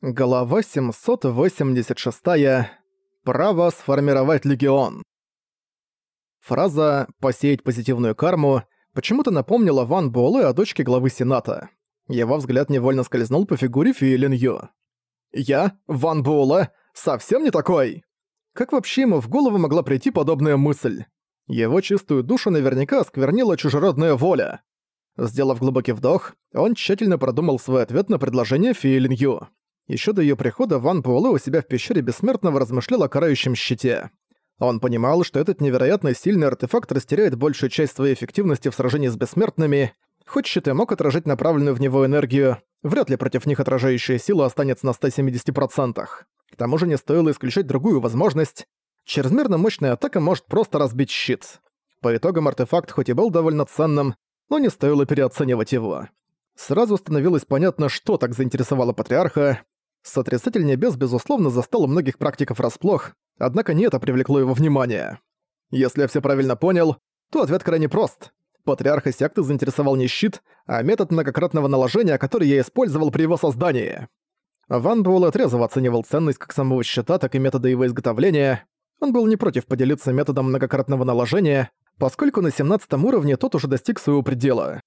Глава 786. Право сформировать легион. Фраза «посеять позитивную карму» почему-то напомнила Ван Буэлэ о дочке главы Сената. Его взгляд невольно скользнул по фигуре Фи Ю. «Я, Ван Буэлэ, совсем не такой!» Как вообще ему в голову могла прийти подобная мысль? Его чистую душу наверняка осквернила чужеродная воля. Сделав глубокий вдох, он тщательно продумал свой ответ на предложение Фи Ю. Еще до ее прихода Ван Буэлэ у себя в пещере Бессмертного размышлял о карающем щите. Он понимал, что этот невероятно сильный артефакт растеряет большую часть своей эффективности в сражении с Бессмертными. Хоть щит и мог отражать направленную в него энергию, вряд ли против них отражающая сила останется на 170%. К тому же не стоило исключать другую возможность. Чрезмерно мощная атака может просто разбить щит. По итогам артефакт хоть и был довольно ценным, но не стоило переоценивать его. Сразу становилось понятно, что так заинтересовало Патриарха. Сотрясатель небес, безусловно, застал у многих практиков расплох, однако не это привлекло его внимание. Если я все правильно понял, то ответ крайне прост. Патриарха секты заинтересовал не щит, а метод многократного наложения, который я использовал при его создании. Ван Буэлл отрезво оценивал ценность как самого щита, так и метода его изготовления. Он был не против поделиться методом многократного наложения, поскольку на 17 уровне тот уже достиг своего предела.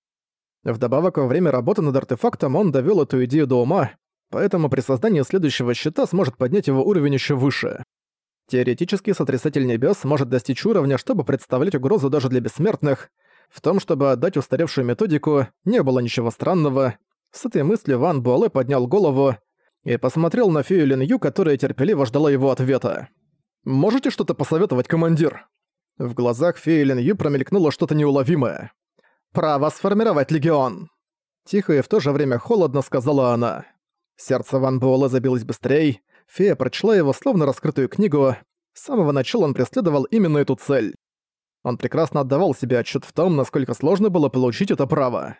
Вдобавок, во время работы над артефактом он довёл эту идею до ума поэтому при создании следующего щита сможет поднять его уровень еще выше. Теоретически Сотрясатель Небес может достичь уровня, чтобы представлять угрозу даже для бессмертных. В том, чтобы отдать устаревшую методику, не было ничего странного. С этой мыслью Ван Буэлэ поднял голову и посмотрел на фею Лин Ю, которая терпеливо ждала его ответа. «Можете что-то посоветовать, командир?» В глазах феи Лин Ю промелькнуло что-то неуловимое. «Право сформировать легион!» Тихо и в то же время холодно сказала она. Сердце Ван Буэлла забилось быстрее, фея прочла его словно раскрытую книгу. С самого начала он преследовал именно эту цель. Он прекрасно отдавал себе отчет в том, насколько сложно было получить это право.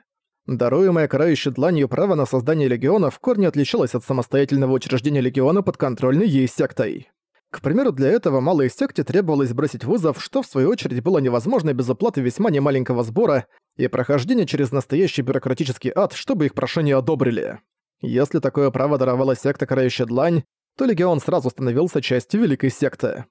Даруемое карающей дланью право на создание легиона в корне отличалось от самостоятельного учреждения легиона под контрольной ей сектой. К примеру, для этого малой секте требовалось бросить вызов, что в свою очередь было невозможно без оплаты весьма немаленького сбора и прохождения через настоящий бюрократический ад, чтобы их прошение одобрили. Если такое право даровала секта Карающая Длань, то Легион сразу становился частью Великой Секты.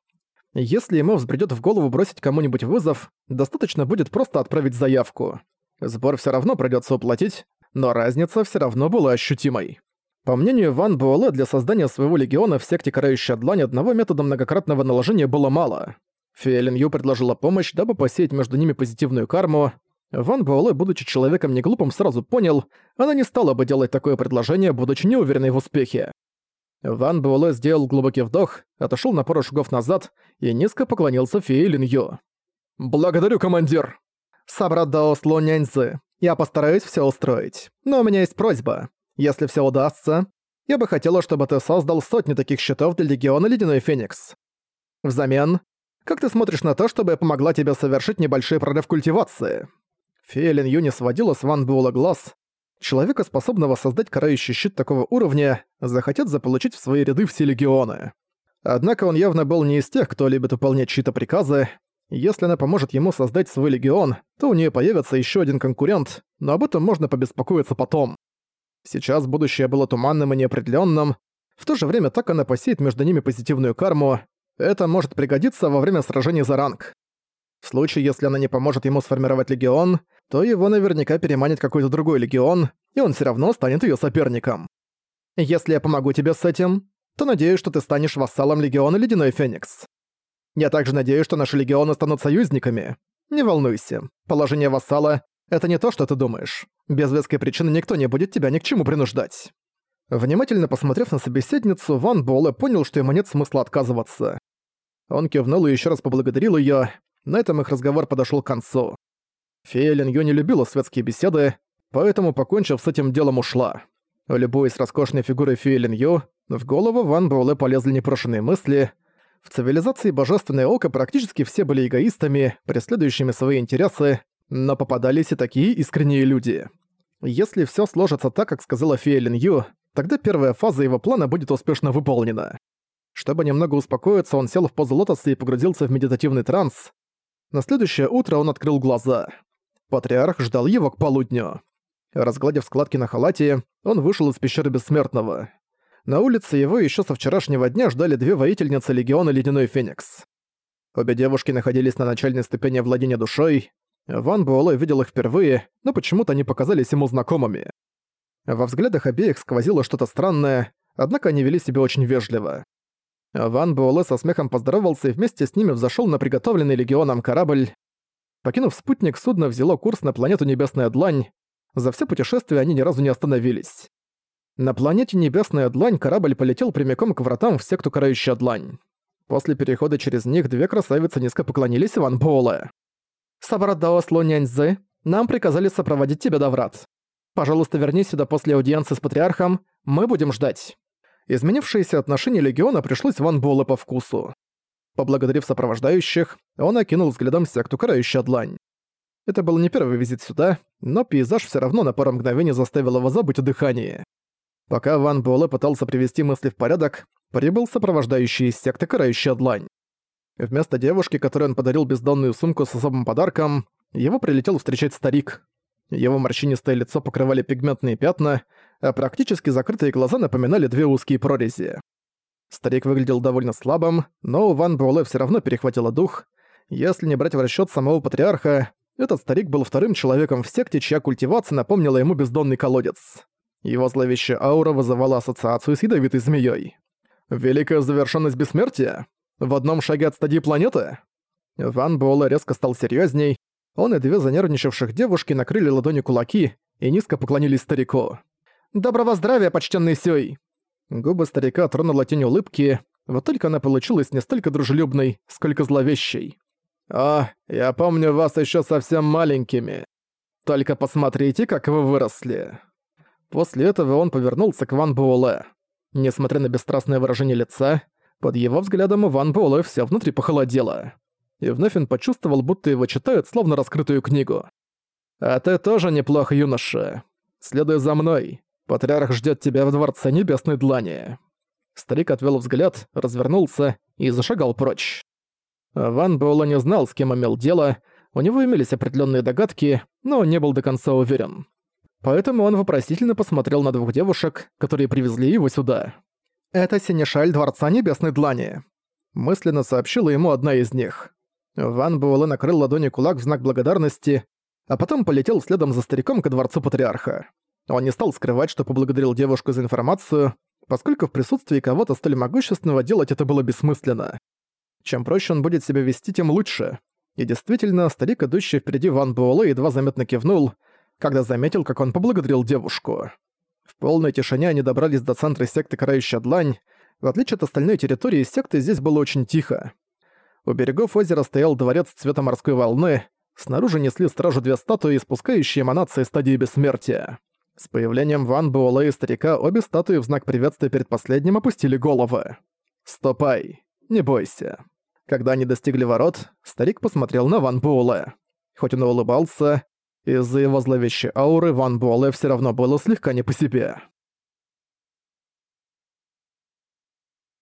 Если ему взбредёт в голову бросить кому-нибудь вызов, достаточно будет просто отправить заявку. Сбор всё равно придётся уплатить, но разница всё равно была ощутимой. По мнению Ван Буэлэ, для создания своего легиона в секте Карающая Длань одного метода многократного наложения было мало. Фиэлин Ю предложила помощь, дабы посеять между ними позитивную карму, Ван Буэлэ, будучи человеком неглупым, сразу понял, она не стала бы делать такое предложение, будучи неуверенной в успехе. Ван Буэлэ сделал глубокий вдох, отошёл на пару шагов назад и низко поклонился фее Лин Ю. «Благодарю, командир!» «Собрат Даос Ло Няньзы, я постараюсь всё устроить. Но у меня есть просьба. Если всё удастся, я бы хотела, чтобы ты создал сотни таких счетов для Легиона Ледяной Феникс. Взамен, как ты смотришь на то, чтобы я помогла тебе совершить небольшой прорыв культивации?» Фея Лин Юни сводила с Ван Буэлла глаз. Человека, способного создать карающий щит такого уровня, захотят заполучить в свои ряды все легионы. Однако он явно был не из тех, кто любит выполнять чьи-то приказы. Если она поможет ему создать свой легион, то у нее появится еще один конкурент, но об этом можно побеспокоиться потом. Сейчас будущее было туманным и неопределенным. В то же время так она посеет между ними позитивную карму. Это может пригодиться во время сражений за ранг. В случае, если она не поможет ему сформировать легион, то его наверняка переманит какой-то другой легион, и он все равно станет ее соперником. Если я помогу тебе с этим, то надеюсь, что ты станешь вассалом легиона Ледяной Феникс. Я также надеюсь, что наши легионы станут союзниками. Не волнуйся, положение вассала — это не то, что ты думаешь. Без веской причины никто не будет тебя ни к чему принуждать. Внимательно посмотрев на собеседницу, Ван Буэлэ понял, что ему нет смысла отказываться. Он кивнул и еще раз поблагодарил ее. На этом их разговор подошел к концу. Фея Лин Ю не любила светские беседы, поэтому, покончив с этим делом, ушла. Любуясь роскошной фигурой Феи Лин Ю, в голову Ван Буэлэ полезли непрошенные мысли. В цивилизации Божественное Око практически все были эгоистами, преследующими свои интересы, но попадались и такие искренние люди. Если все сложится так, как сказала Фея Лин Ю, тогда первая фаза его плана будет успешно выполнена. Чтобы немного успокоиться, он сел в позу лотоса и погрузился в медитативный транс. На следующее утро он открыл глаза. Патриарх ждал его к полудню. Разгладив складки на халате, он вышел из пещеры Бессмертного. На улице его еще со вчерашнего дня ждали две воительницы Легиона Ледяной Феникс. Обе девушки находились на начальной ступени владения душой. Ван Буэлэ видел их впервые, но почему-то они показались ему знакомыми. Во взглядах обеих сквозило что-то странное, однако они вели себя очень вежливо. Ван Буэлэ со смехом поздоровался и вместе с ними взошел на приготовленный легионом корабль. Покинув спутник, судно взяло курс на планету Небесная Длань. За все путешествие они ни разу не остановились. На планете Небесная Длань корабль полетел прямиком к вратам в секту Карающая Длань. После перехода через них две красавицы низко поклонились Ван Буэлэ. «Сабарадао Слоняньзы, нам приказали сопроводить тебя до врат. Пожалуйста, вернись сюда после аудиенции с Патриархом, мы будем ждать». Изменившееся отношение Легиона пришлось Ван Буэлэ по вкусу. Поблагодарив сопровождающих, он окинул взглядом секту Карающая Длань. Это был не первый визит сюда, но пейзаж все равно на пару мгновений заставил его забыть о дыхании. Пока Ван Буэлэ пытался привести мысли в порядок, прибыл сопровождающий из секты Карающая Длань. Вместо девушки, которой он подарил бездонную сумку с особым подарком, его прилетел встречать старик. Его морщинистое лицо покрывали пигментные пятна, а практически закрытые глаза напоминали две узкие прорези. Старик выглядел довольно слабым, но у Ван Буэлэ всё равно перехватило дух. Если не брать в расчёт самого патриарха, этот старик был вторым человеком в секте, чья культивация напомнила ему бездонный колодец. Его зловещая аура вызывала ассоциацию с ядовитой змеёй. Великая завершенность бессмертия? В одном шаге от стадии планеты? Ван Буэлэ резко стал серьёзней. Он и две занервничавших девушки накрыли ладонью кулаки и низко поклонились старику. «Доброго здравия, почтенный Сюй!» Губы старика тронула тень улыбки, вот только она получилась не столько дружелюбной, сколько зловещей. «А, я помню вас еще совсем маленькими. Только посмотрите, как вы выросли». После этого он повернулся к Ван Буэлэ. Несмотря на бесстрастное выражение лица, под его взглядом у Ван Буэлэ всё внутри похолодело. И вновь он почувствовал, будто его читают словно раскрытую книгу. «А ты тоже неплох, юноша. Следуй за мной. Патриарх ждет тебя в Дворце Небесной Длани». Старик отвел взгляд, развернулся и зашагал прочь. Ван Буэлэ не знал, с кем имел дело, у него имелись определенные догадки, но он не был до конца уверен. Поэтому он вопросительно посмотрел на двух девушек, которые привезли его сюда. «Это Синешаль Дворца Небесной Длани», — мысленно сообщила ему одна из них. Ван Буэлэ накрыл ладони кулак в знак благодарности, а потом полетел следом за стариком ко Дворцу Патриарха. Он не стал скрывать, что поблагодарил девушку за информацию, поскольку в присутствии кого-то столь могущественного делать это было бессмысленно. Чем проще он будет себя вести, тем лучше. И действительно, старик, идущий впереди Ван Буэлэ, едва заметно кивнул, когда заметил, как он поблагодарил девушку. В полной тишине они добрались до центра секты Карающая Длань. В отличие от остальной территории секты, здесь было очень тихо. У берегов озера стоял дворец цвета морской волны, снаружи несли стражу две статуи, испускающие эманации стадии бессмертия. С появлением Ван Буэлэ и старика обе статуи в знак приветствия перед последним опустили головы. «Стопай, не бойся». Когда они достигли ворот, старик посмотрел на Ван Буэлэ. Хоть он и улыбался, из-за его зловещей ауры Ван Буэлэ всё равно было слегка не по себе.